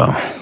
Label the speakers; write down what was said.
Speaker 1: Solo.